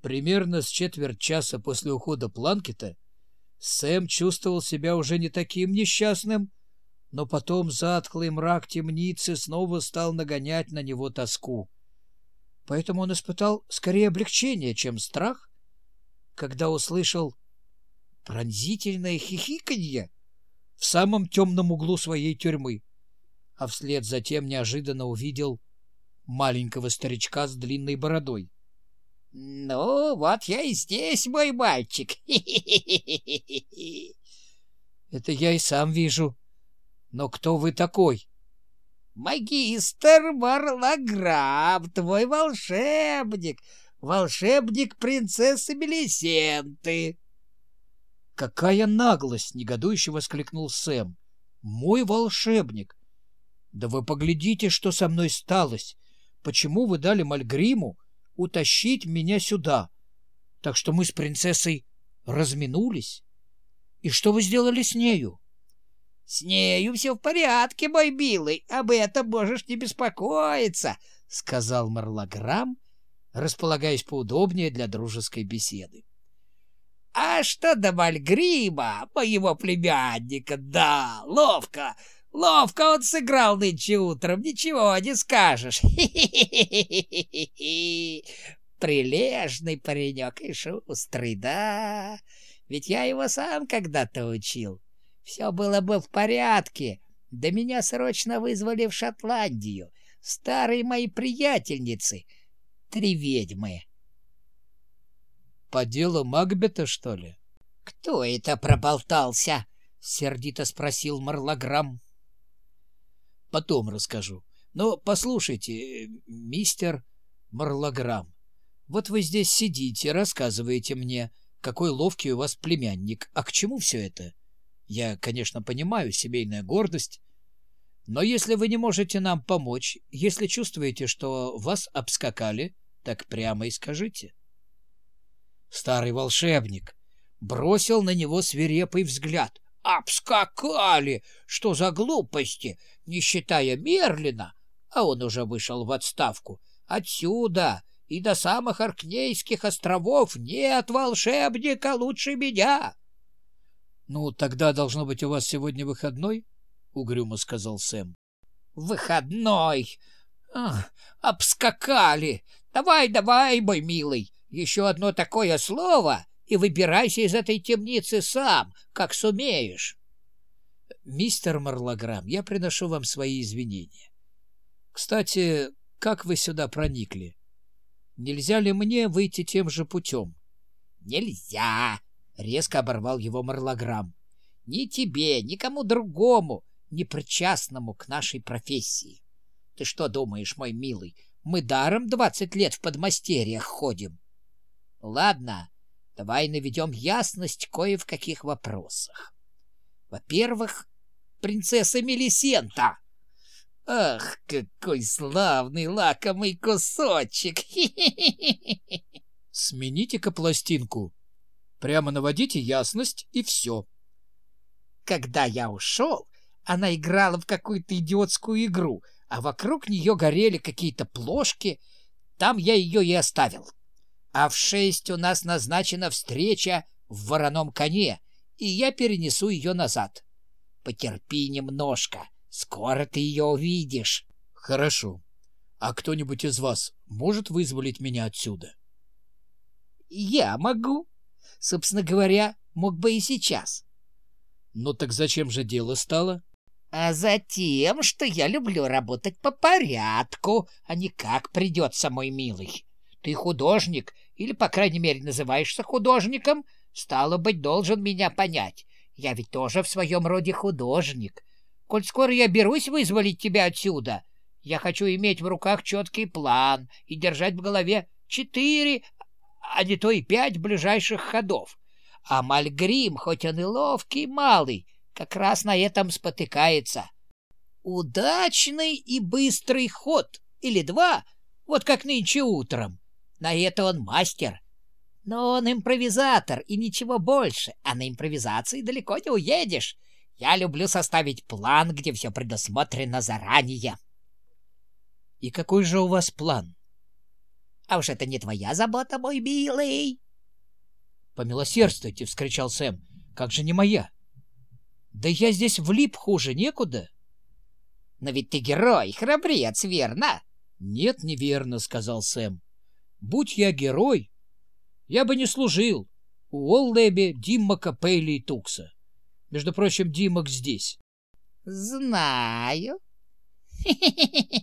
Примерно с четверть часа после ухода Планкета Сэм чувствовал себя уже не таким несчастным, но потом затхлый мрак темницы снова стал нагонять на него тоску. Поэтому он испытал скорее облегчение, чем страх, когда услышал пронзительное хихиканье в самом темном углу своей тюрьмы, а вслед затем неожиданно увидел маленького старичка с длинной бородой. — Ну, вот я и здесь, мой мальчик. — Это я и сам вижу. Но кто вы такой? — Магистр Марлаграм, твой волшебник, волшебник принцессы Мелисенты. — Какая наглость! — негодующе воскликнул Сэм. — Мой волшебник! Да вы поглядите, что со мной сталось! Почему вы дали Мальгриму утащить меня сюда. Так что мы с принцессой разминулись. И что вы сделали с нею? — С нею все в порядке, мой милый, об этом можешь не беспокоиться, — сказал Марлаграм, располагаясь поудобнее для дружеской беседы. — А что до Мальгрима, моего племянника, да, ловко, Ловко он сыграл нынче утром, ничего не скажешь. Прилежный паренек и шустрый, да. Ведь я его сам когда-то учил. Все было бы в порядке. Да меня срочно вызвали в Шотландию. Старые мои приятельницы. Три ведьмы. По делу Магбета, что ли? — Кто это проболтался? — сердито спросил Марлаграм. Потом расскажу. Но послушайте, мистер Марлаграм, вот вы здесь сидите, рассказываете мне, какой ловкий у вас племянник. А к чему все это? Я, конечно, понимаю, семейная гордость. Но если вы не можете нам помочь, если чувствуете, что вас обскакали, так прямо и скажите. Старый волшебник бросил на него свирепый взгляд. Обскакали! Что за глупости? Не считая Мерлина, а он уже вышел в отставку. Отсюда и до самых Аркнейских островов нет волшебника лучше меня. — Ну, тогда должно быть у вас сегодня выходной? — угрюмо сказал Сэм. — Выходной! А, обскакали! Давай, давай, мой милый, еще одно такое слово, и выбирайся из этой темницы сам, как сумеешь. Мистер Марлаграм, я приношу вам свои извинения. Кстати, как вы сюда проникли? Нельзя ли мне выйти тем же путем? Нельзя, резко оборвал его Марлаграм. Ни тебе, ни кому другому, не причастному к нашей профессии. Ты что думаешь, мой милый, мы даром двадцать лет в подмастерьях ходим? Ладно, Давай наведем ясность кое в каких вопросах. Во-первых, принцесса Мелисента. Ах, какой славный лакомый кусочек! Смените-ка пластинку. Прямо наводите ясность, и все. Когда я ушел, она играла в какую-то идиотскую игру, а вокруг нее горели какие-то плошки. Там я ее и оставил. — а в шесть у нас назначена встреча в вороном коне, и я перенесу ее назад. Потерпи немножко, скоро ты ее увидишь. — Хорошо. А кто-нибудь из вас может вызволить меня отсюда? — Я могу. Собственно говоря, мог бы и сейчас. — Ну так зачем же дело стало? — А затем, что я люблю работать по порядку, а не как придется, мой милый. Ты художник, или, по крайней мере, называешься художником, стало быть, должен меня понять. Я ведь тоже в своем роде художник. Коль скоро я берусь вызволить тебя отсюда, я хочу иметь в руках четкий план и держать в голове четыре, а не то и пять ближайших ходов. А Мальгрим, хоть он и ловкий, малый, как раз на этом спотыкается. Удачный и быстрый ход или два, вот как нынче утром, на это он мастер. Но он импровизатор и ничего больше, а на импровизации далеко не уедешь. Я люблю составить план, где все предусмотрено заранее. И какой же у вас план? А уж это не твоя забота, мой милый. Помилосердствуйте, — вскричал Сэм. Как же не моя? Да я здесь влип хуже некуда. Но ведь ты герой, храбрец, верно? Нет, неверно, — сказал Сэм. Будь я герой, я бы не служил у Оллеби, Диммака, Пейли и Тукса. Между прочим, Диммак здесь. Знаю.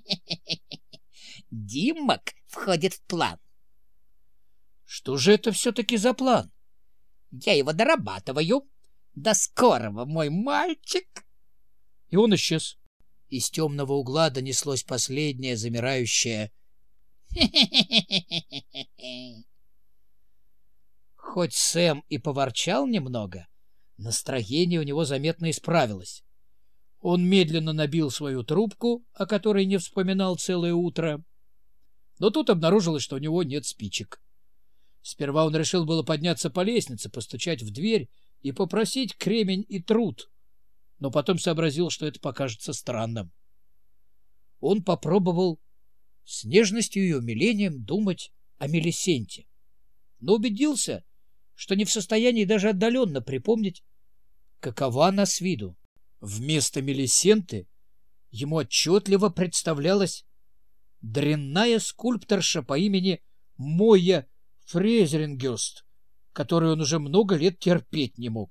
Диммак входит в план. Что же это все-таки за план? Я его дорабатываю. До скорого, мой мальчик. И он исчез. Из темного угла донеслось последнее замирающее Хоть Сэм и поворчал немного, настроение у него заметно исправилось. Он медленно набил свою трубку, о которой не вспоминал целое утро. Но тут обнаружилось, что у него нет спичек. Сперва он решил было подняться по лестнице, постучать в дверь и попросить кремень и труд, но потом сообразил, что это покажется странным. Он попробовал с нежностью и умилением думать о Мелисенте, но убедился, что не в состоянии даже отдаленно припомнить, какова она с виду. Вместо Мелисенты ему отчетливо представлялась дрянная скульпторша по имени Моя Фрезерингерст, которую он уже много лет терпеть не мог.